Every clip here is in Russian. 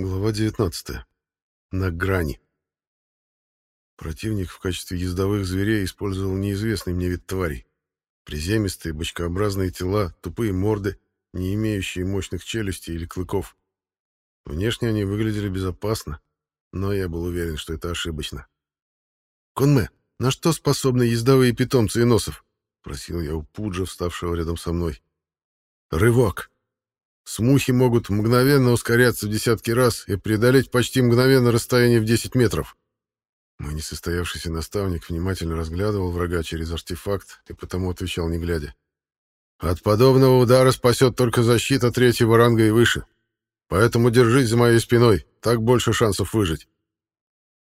Глава 19. На грани. Противник в качестве ездовых зверей использовал неизвестный мне вид тварей. Приземистые, бочкообразные тела, тупые морды, не имеющие мощных челюстей или клыков. Внешне они выглядели безопасно, но я был уверен, что это ошибочно. «Конме, на что способны ездовые питомцы иносов?» — просил я у Пуджа, вставшего рядом со мной. «Рывок!» Смухи могут мгновенно ускоряться в десятки раз и преодолеть почти мгновенно расстояние в 10 метров. Мой несостоявшийся наставник внимательно разглядывал врага через артефакт и потому отвечал не глядя. «От подобного удара спасет только защита третьего ранга и выше. Поэтому держись за моей спиной, так больше шансов выжить».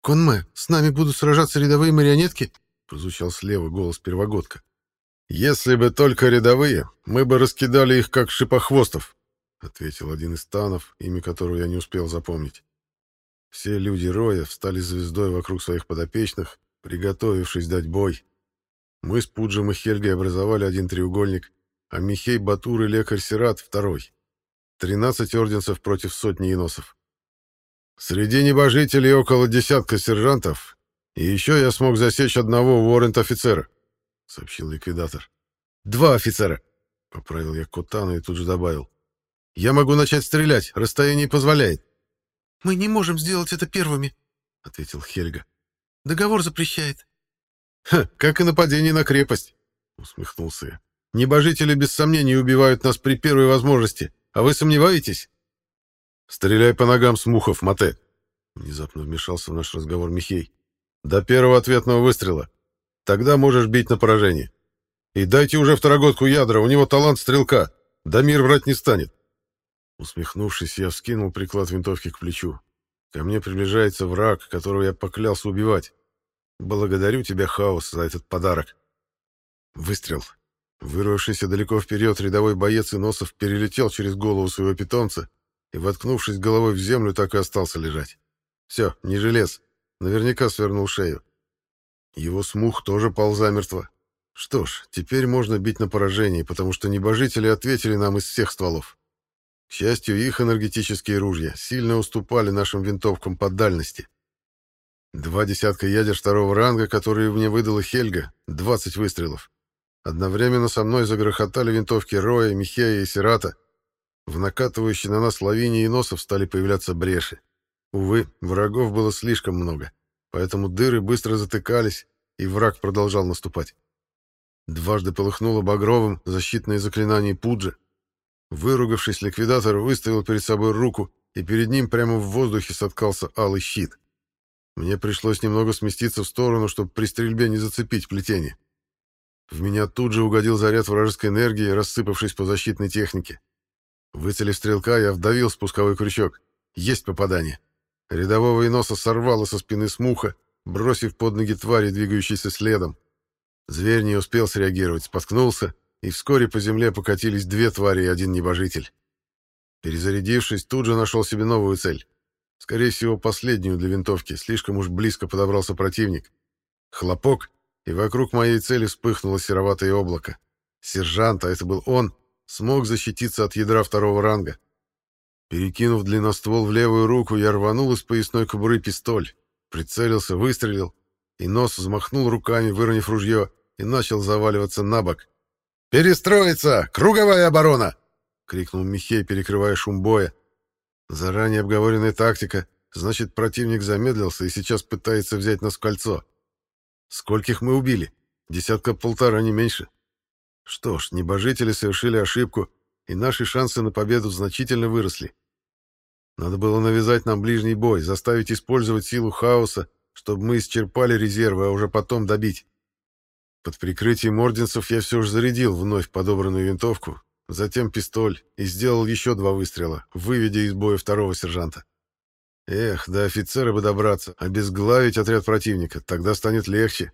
«Конме, с нами будут сражаться рядовые марионетки?» — прозвучал слева голос первогодка. «Если бы только рядовые, мы бы раскидали их, как шипохвостов», — ответил один из танов, имя которого я не успел запомнить. Все люди Роя встали звездой вокруг своих подопечных, приготовившись дать бой. Мы с Пуджем и Хельгой образовали один треугольник, а Михей Батур и лекарь Сират — второй. Тринадцать орденцев против сотни иносов. Среди небожителей около десятка сержантов, и еще я смог засечь одного уоррент-офицера, — сообщил ликвидатор. «Два офицера!» — поправил я Кутана и тут же добавил. Я могу начать стрелять, расстояние позволяет. Мы не можем сделать это первыми, ответил Хельга. Договор запрещает. Ха, как и нападение на крепость, усмехнулся я. Небожители без сомнений убивают нас при первой возможности, а вы сомневаетесь? Стреляй по ногам смухов, Мате. Внезапно вмешался в наш разговор Михей. До первого ответного выстрела. Тогда можешь бить на поражение. И дайте уже второгодку ядра, у него талант стрелка. Дамир врать не станет. Усмехнувшись, я вскинул приклад винтовки к плечу. Ко мне приближается враг, которого я поклялся убивать. Благодарю тебя, Хаос, за этот подарок. Выстрел. Вырвавшийся далеко вперед рядовой боец Иносов перелетел через голову своего питомца и, воткнувшись головой в землю, так и остался лежать. Все, не желез. Наверняка свернул шею. Его смух тоже пал замертво. Что ж, теперь можно бить на поражение, потому что небожители ответили нам из всех стволов. К счастью, их энергетические ружья сильно уступали нашим винтовкам по дальности. Два десятка ядер второго ранга, которые мне выдала Хельга, 20 выстрелов. Одновременно со мной загрохотали винтовки Роя, Михея и Сирата. В накатывающей на нас лавине и носов стали появляться бреши. Увы, врагов было слишком много, поэтому дыры быстро затыкались, и враг продолжал наступать. Дважды полыхнуло багровым защитное заклинание Пуджи, Выругавшись, ликвидатор выставил перед собой руку, и перед ним прямо в воздухе соткался алый щит. Мне пришлось немного сместиться в сторону, чтобы при стрельбе не зацепить плетение. В меня тут же угодил заряд вражеской энергии, рассыпавшись по защитной технике. Выцелив стрелка, я вдавил спусковой крючок. Есть попадание. Рядового иноса сорвало со спины смуха, бросив под ноги твари, двигающейся следом. Зверь не успел среагировать, споткнулся и вскоре по земле покатились две твари и один небожитель. Перезарядившись, тут же нашел себе новую цель. Скорее всего, последнюю для винтовки, слишком уж близко подобрался противник. Хлопок, и вокруг моей цели вспыхнуло сероватое облако. Сержант, а это был он, смог защититься от ядра второго ранга. Перекинув длинноствол в левую руку, я рванул из поясной кобуры пистоль, прицелился, выстрелил, и нос взмахнул руками, выронив ружье, и начал заваливаться на бок. «Перестроиться! Круговая оборона!» — крикнул Михей, перекрывая шум боя. Заранее обговоренная тактика. Значит, противник замедлился и сейчас пытается взять нас в кольцо. Скольких мы убили? Десятка-полтора, не меньше. Что ж, небожители совершили ошибку, и наши шансы на победу значительно выросли. Надо было навязать нам ближний бой, заставить использовать силу хаоса, чтобы мы исчерпали резервы, а уже потом добить. Под прикрытием орденцев я все же зарядил вновь подобранную винтовку, затем пистоль и сделал еще два выстрела, выведя из боя второго сержанта. Эх, до офицера бы добраться, обезглавить отряд противника, тогда станет легче.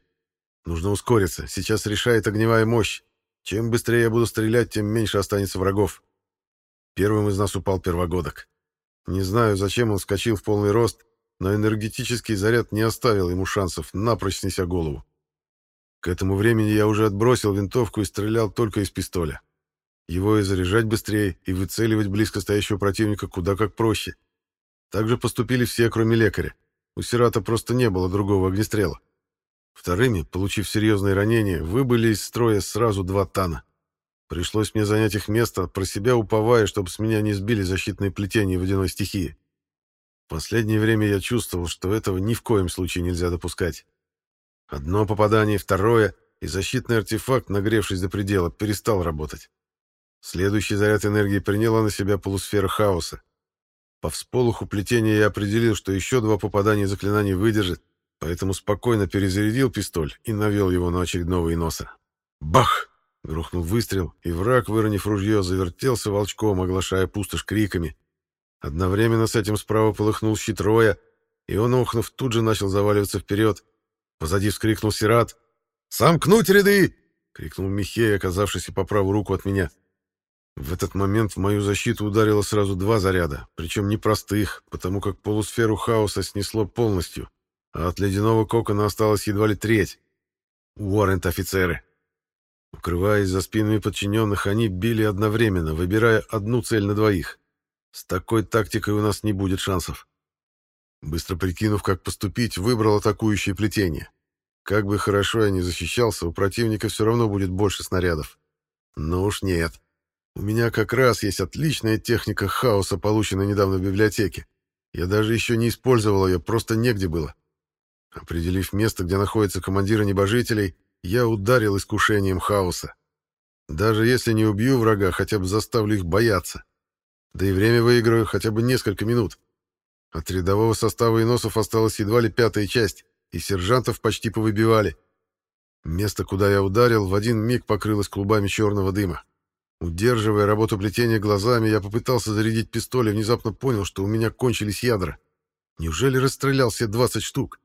Нужно ускориться, сейчас решает огневая мощь. Чем быстрее я буду стрелять, тем меньше останется врагов. Первым из нас упал первогодок. Не знаю, зачем он вскочил в полный рост, но энергетический заряд не оставил ему шансов, напрочь снеся голову. К этому времени я уже отбросил винтовку и стрелял только из пистоля. Его и заряжать быстрее, и выцеливать близко стоящего противника куда как проще. Так же поступили все, кроме лекаря. У Сирата просто не было другого огнестрела. Вторыми, получив серьезные ранения, выбыли из строя сразу два тана. Пришлось мне занять их место, про себя уповая, чтобы с меня не сбили защитные плетения водяной стихии. В последнее время я чувствовал, что этого ни в коем случае нельзя допускать. Одно попадание, второе, и защитный артефакт, нагревшись до предела, перестал работать. Следующий заряд энергии приняла на себя полусфера хаоса. По всполоху плетения я определил, что еще два попадания заклинаний выдержит, поэтому спокойно перезарядил пистоль и навел его на очередного иноса. Бах! Грохнул выстрел, и враг, выронив ружье, завертелся волчком, оглашая пустошь криками. Одновременно с этим справа полыхнул щит Роя, и он, охнув, тут же начал заваливаться вперед. Позади вскрикнул Сират. «Сомкнуть ряды!» — крикнул Михей, оказавшийся по правую руку от меня. В этот момент в мою защиту ударило сразу два заряда, причем непростых, потому как полусферу хаоса снесло полностью, а от ледяного кокона осталась едва ли треть. Уоррент офицеры. Укрываясь за спинами подчиненных, они били одновременно, выбирая одну цель на двоих. С такой тактикой у нас не будет шансов. Быстро прикинув, как поступить, выбрал атакующее плетение. Как бы хорошо я ни защищался, у противника все равно будет больше снарядов. Но уж нет. У меня как раз есть отличная техника хаоса, полученная недавно в библиотеке. Я даже еще не использовал ее, просто негде было. Определив место, где находятся командиры небожителей, я ударил искушением хаоса. Даже если не убью врага, хотя бы заставлю их бояться. Да и время выиграю хотя бы несколько минут. От рядового состава иносов осталась едва ли пятая часть, и сержантов почти повыбивали. Место, куда я ударил, в один миг покрылось клубами черного дыма. Удерживая работу плетения глазами, я попытался зарядить пистоль и внезапно понял, что у меня кончились ядра. Неужели расстрелял все 20 штук?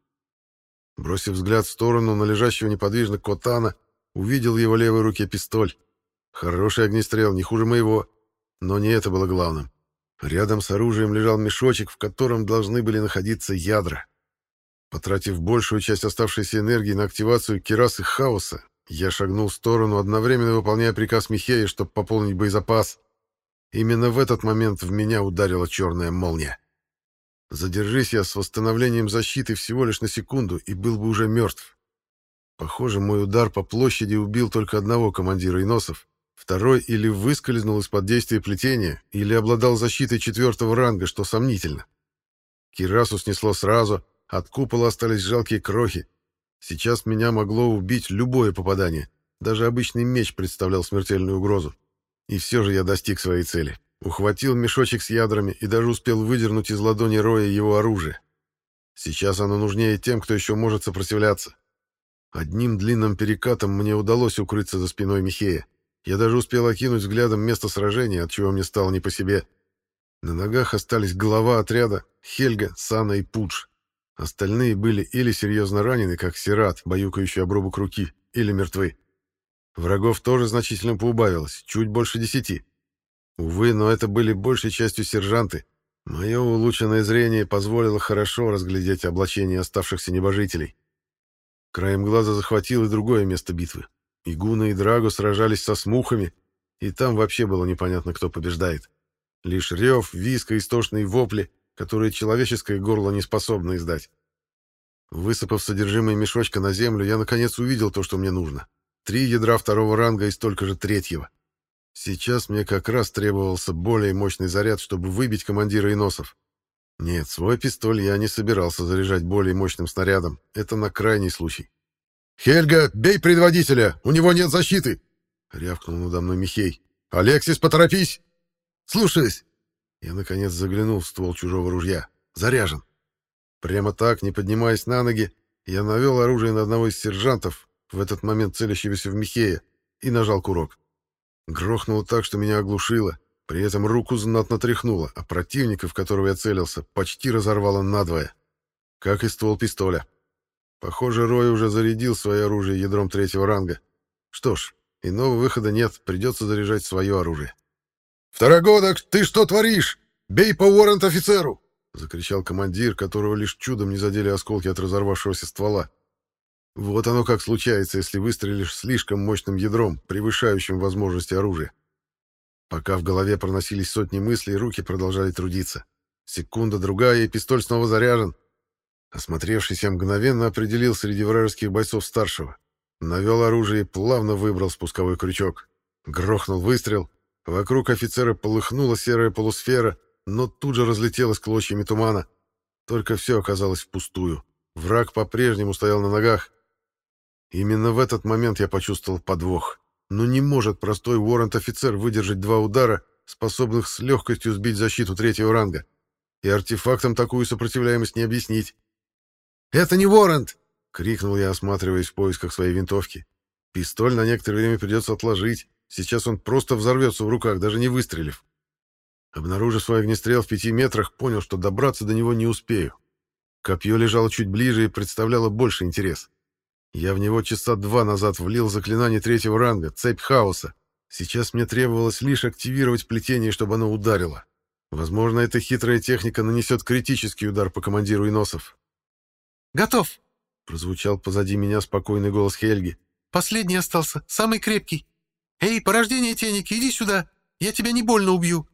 Бросив взгляд в сторону на лежащего неподвижно Котана, увидел в его левой руке пистоль. Хороший огнестрел, не хуже моего. Но не это было главным. Рядом с оружием лежал мешочек, в котором должны были находиться ядра. Потратив большую часть оставшейся энергии на активацию керасы хаоса, я шагнул в сторону, одновременно выполняя приказ Михея, чтобы пополнить боезапас. Именно в этот момент в меня ударила черная молния. Задержись я с восстановлением защиты всего лишь на секунду, и был бы уже мертв. Похоже, мой удар по площади убил только одного командира иносов. Второй или выскользнул из-под действия плетения, или обладал защитой четвертого ранга, что сомнительно. Кирасу снесло сразу, от купола остались жалкие крохи. Сейчас меня могло убить любое попадание. Даже обычный меч представлял смертельную угрозу. И все же я достиг своей цели. Ухватил мешочек с ядрами и даже успел выдернуть из ладони Роя его оружие. Сейчас оно нужнее тем, кто еще может сопротивляться. Одним длинным перекатом мне удалось укрыться за спиной Михея. Я даже успел окинуть взглядом место сражения, от чего мне стало не по себе. На ногах остались глава отряда, Хельга, Сана и Пудж. Остальные были или серьезно ранены, как Сират, баюкающий обрубок руки, или мертвы. Врагов тоже значительно поубавилось, чуть больше десяти. Увы, но это были большей частью сержанты. Мое улучшенное зрение позволило хорошо разглядеть облачение оставшихся небожителей. Краем глаза захватил и другое место битвы. Игуна и Драго сражались со смухами, и там вообще было непонятно, кто побеждает. Лишь рев, виск и истошные вопли, которые человеческое горло не способно издать. Высыпав содержимое мешочка на землю, я наконец увидел то, что мне нужно. Три ядра второго ранга и столько же третьего. Сейчас мне как раз требовался более мощный заряд, чтобы выбить командира иносов. Нет, свой пистоль я не собирался заряжать более мощным снарядом. Это на крайний случай. «Хельга, бей предводителя! У него нет защиты!» — рявкнул надо мной Михей. «Алексис, поторопись!» «Слушаюсь!» Я, наконец, заглянул в ствол чужого ружья. Заряжен. Прямо так, не поднимаясь на ноги, я навел оружие на одного из сержантов, в этот момент целящегося в Михея, и нажал курок. Грохнуло так, что меня оглушило. При этом руку знатно тряхнуло, а противника, в которого я целился, почти разорвало надвое. Как и ствол пистоля. Похоже, Рой уже зарядил свое оружие ядром третьего ранга. Что ж, иного выхода нет, придется заряжать свое оружие. «Второгодок, ты что творишь? Бей по Уоррент-офицеру!» — закричал командир, которого лишь чудом не задели осколки от разорвавшегося ствола. Вот оно как случается, если выстрелишь слишком мощным ядром, превышающим возможности оружия. Пока в голове проносились сотни мыслей, руки продолжали трудиться. Секунда, другая, и пистоль снова заряжен. Осмотревшись, я мгновенно определил среди вражеских бойцов старшего. Навел оружие и плавно выбрал спусковой крючок. Грохнул выстрел. Вокруг офицера полыхнула серая полусфера, но тут же разлетелась клочьями тумана. Только все оказалось впустую. Враг по-прежнему стоял на ногах. Именно в этот момент я почувствовал подвох. Но не может простой уоррент-офицер выдержать два удара, способных с легкостью сбить защиту третьего ранга. И артефактом такую сопротивляемость не объяснить. «Это не Уоррент!» — крикнул я, осматриваясь в поисках своей винтовки. «Пистоль на некоторое время придется отложить. Сейчас он просто взорвется в руках, даже не выстрелив». Обнаружив свой огнестрел в пяти метрах, понял, что добраться до него не успею. Копье лежало чуть ближе и представляло больше интерес. Я в него часа два назад влил заклинание третьего ранга, цепь хаоса. Сейчас мне требовалось лишь активировать плетение, чтобы оно ударило. Возможно, эта хитрая техника нанесет критический удар по командиру Иносов. «Готов!» — прозвучал позади меня спокойный голос Хельги. «Последний остался, самый крепкий. Эй, порождение теники, иди сюда, я тебя не больно убью».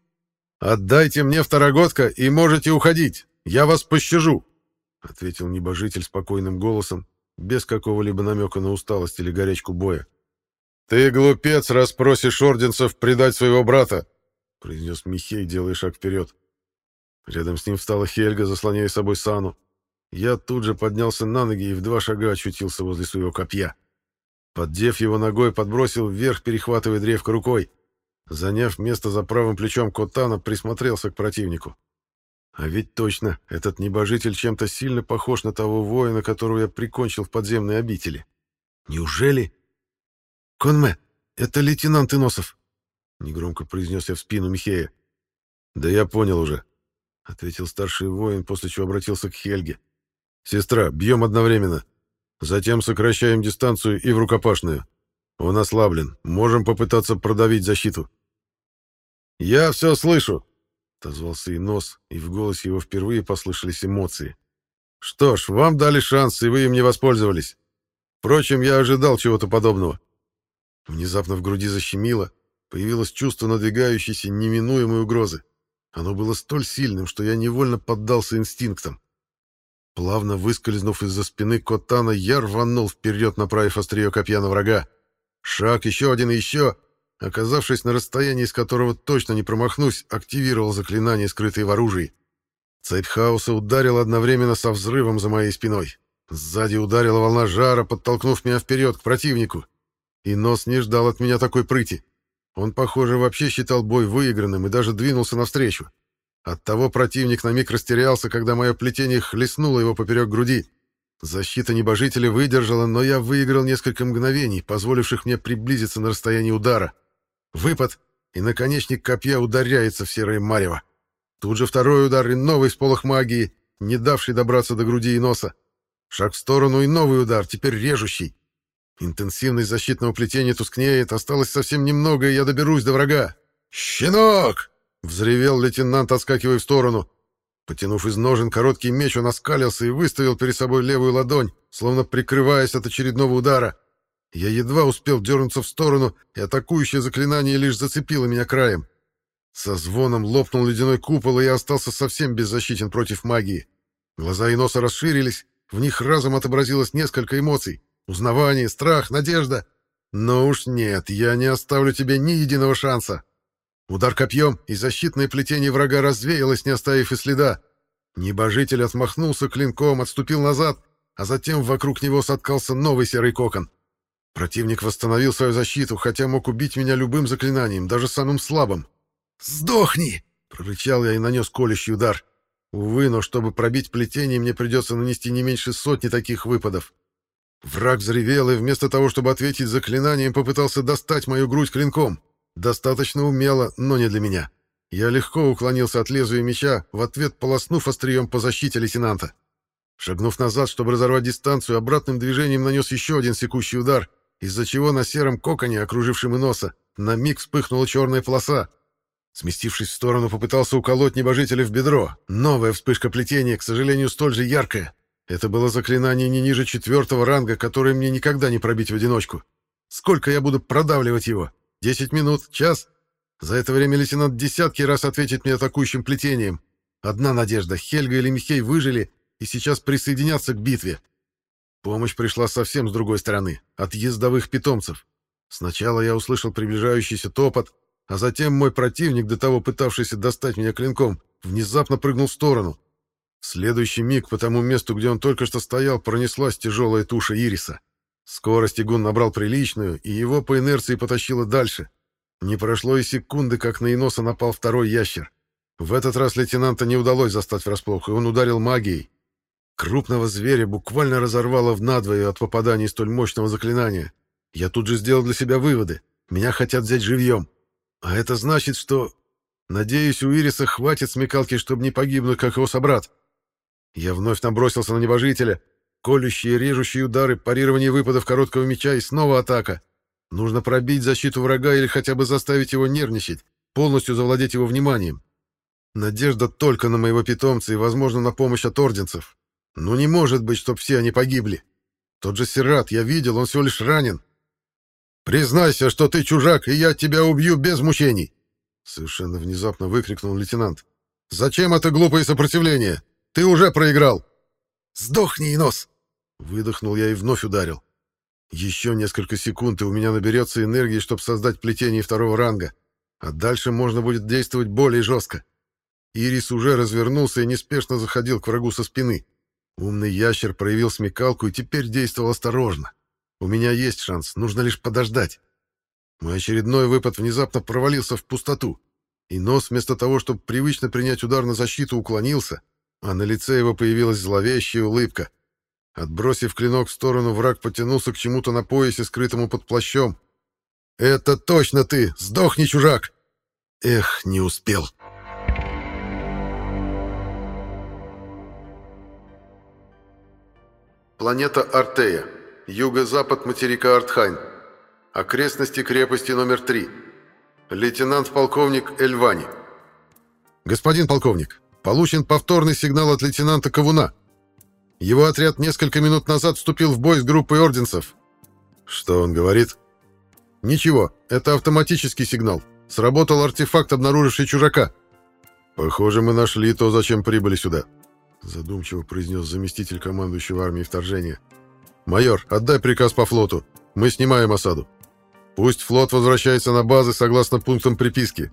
«Отдайте мне второгодка и можете уходить, я вас пощажу», — ответил небожитель спокойным голосом, без какого-либо намека на усталость или горячку боя. «Ты, глупец, расспросишь орденцев предать своего брата», — произнес Михей, делая шаг вперед. Рядом с ним встала Хельга, заслоняя собой Сану. Я тут же поднялся на ноги и в два шага очутился возле своего копья. Поддев его ногой, подбросил вверх, перехватывая древко рукой. Заняв место за правым плечом Котана, присмотрелся к противнику. А ведь точно, этот небожитель чем-то сильно похож на того воина, которого я прикончил в подземной обители. Неужели... «Конме, это лейтенант Иносов», — негромко произнес я в спину Михея. «Да я понял уже», — ответил старший воин, после чего обратился к Хельге. «Сестра, бьем одновременно. Затем сокращаем дистанцию и в рукопашную. Он ослаблен. Можем попытаться продавить защиту». «Я все слышу», — отозвался и нос, и в голосе его впервые послышались эмоции. «Что ж, вам дали шанс, и вы им не воспользовались. Впрочем, я ожидал чего-то подобного». Внезапно в груди защемило, появилось чувство надвигающейся неминуемой угрозы. Оно было столь сильным, что я невольно поддался инстинктам. Плавно выскользнув из-за спины Котана, я рванул вперед, направив острие копья на врага. Шаг, еще один и еще. Оказавшись на расстоянии, с которого точно не промахнусь, активировал заклинание, скрытое в оружии. Цепь хаоса ударила одновременно со взрывом за моей спиной. Сзади ударила волна жара, подтолкнув меня вперед к противнику. И нос не ждал от меня такой прыти. Он, похоже, вообще считал бой выигранным и даже двинулся навстречу. Оттого противник на миг растерялся, когда мое плетение хлестнуло его поперек груди. Защита небожителя выдержала, но я выиграл несколько мгновений, позволивших мне приблизиться на расстояние удара. Выпад, и наконечник копья ударяется в серое марево. Тут же второй удар и новый сполох магии, не давший добраться до груди и носа. Шаг в сторону и новый удар, теперь режущий. Интенсивность защитного плетения тускнеет, осталось совсем немного, и я доберусь до врага. «Щенок!» — взревел лейтенант, отскакивая в сторону. Потянув из ножен короткий меч, он оскалился и выставил перед собой левую ладонь, словно прикрываясь от очередного удара. Я едва успел дернуться в сторону, и атакующее заклинание лишь зацепило меня краем. Со звоном лопнул ледяной купол, и я остался совсем беззащитен против магии. Глаза и носа расширились, в них разом отобразилось несколько эмоций. Узнавание, страх, надежда. Но уж нет, я не оставлю тебе ни единого шанса. Удар копьем, и защитное плетение врага развеялось, не оставив и следа. Небожитель отмахнулся клинком, отступил назад, а затем вокруг него соткался новый серый кокон. Противник восстановил свою защиту, хотя мог убить меня любым заклинанием, даже самым слабым. «Сдохни!» — прорычал я и нанес колющий удар. Увы, но чтобы пробить плетение, мне придется нанести не меньше сотни таких выпадов. Враг взревел и вместо того, чтобы ответить заклинанием, попытался достать мою грудь клинком. Достаточно умело, но не для меня. Я легко уклонился от лезвия меча, в ответ полоснув острием по защите лейтенанта. Шагнув назад, чтобы разорвать дистанцию, обратным движением нанес еще один секущий удар, из-за чего на сером коконе, окружившем и носа, на миг вспыхнула черная полоса. Сместившись в сторону, попытался уколоть небожителя в бедро. Новая вспышка плетения, к сожалению, столь же яркая. Это было заклинание не ниже четвертого ранга, которое мне никогда не пробить в одиночку. Сколько я буду продавливать его? Десять минут? Час? За это время лейтенант десятки раз ответит мне атакующим плетением. Одна надежда — Хельга или Михей выжили и сейчас присоединятся к битве. Помощь пришла совсем с другой стороны, от ездовых питомцев. Сначала я услышал приближающийся топот, а затем мой противник, до того пытавшийся достать меня клинком, внезапно прыгнул в сторону. В следующий миг по тому месту, где он только что стоял, пронеслась тяжелая туша ириса. Скорость игун набрал приличную, и его по инерции потащило дальше. Не прошло и секунды, как на Иноса напал второй ящер. В этот раз лейтенанта не удалось застать врасплох, и он ударил магией. Крупного зверя буквально разорвало в надвое от попаданий столь мощного заклинания. Я тут же сделал для себя выводы. Меня хотят взять живьем. А это значит, что... Надеюсь, у Ириса хватит смекалки, чтобы не погибнуть, как его собрат. Я вновь набросился на небожителя. Колющие, режущие удары, парирование выпадов короткого меча и снова атака. Нужно пробить защиту врага или хотя бы заставить его нервничать, полностью завладеть его вниманием. Надежда только на моего питомца и, возможно, на помощь от орденцев. Ну не может быть, чтоб все они погибли. Тот же Сират, я видел, он всего лишь ранен. «Признайся, что ты чужак, и я тебя убью без мучений!» Совершенно внезапно выкрикнул лейтенант. «Зачем это глупое сопротивление? Ты уже проиграл!» «Сдохни, нос!» Выдохнул я и вновь ударил. Еще несколько секунд, и у меня наберется энергии, чтобы создать плетение второго ранга. А дальше можно будет действовать более жестко. Ирис уже развернулся и неспешно заходил к врагу со спины. Умный ящер проявил смекалку и теперь действовал осторожно. У меня есть шанс, нужно лишь подождать. Мой очередной выпад внезапно провалился в пустоту, и нос вместо того, чтобы привычно принять удар на защиту, уклонился, а на лице его появилась зловещая улыбка. Отбросив клинок в сторону, враг потянулся к чему-то на поясе, скрытому под плащом. «Это точно ты! Сдохни, чужак!» Эх, не успел. Планета Артея. Юго-запад материка Артхайн. Окрестности крепости номер 3. Лейтенант-полковник Эльвани. Господин полковник, получен повторный сигнал от лейтенанта Ковуна. Его отряд несколько минут назад вступил в бой с группой орденцев. Что он говорит? Ничего, это автоматический сигнал. Сработал артефакт, обнаруживший чужака. Похоже, мы нашли то, зачем прибыли сюда. Задумчиво произнес заместитель командующего армией вторжения. «Майор, отдай приказ по флоту. Мы снимаем осаду. Пусть флот возвращается на базы согласно пунктам приписки.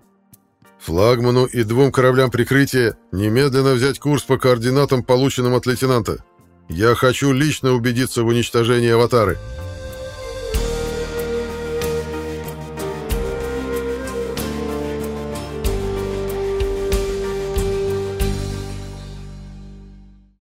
Флагману и двум кораблям прикрытия немедленно взять курс по координатам, полученным от лейтенанта. Я хочу лично убедиться в уничтожении аватары».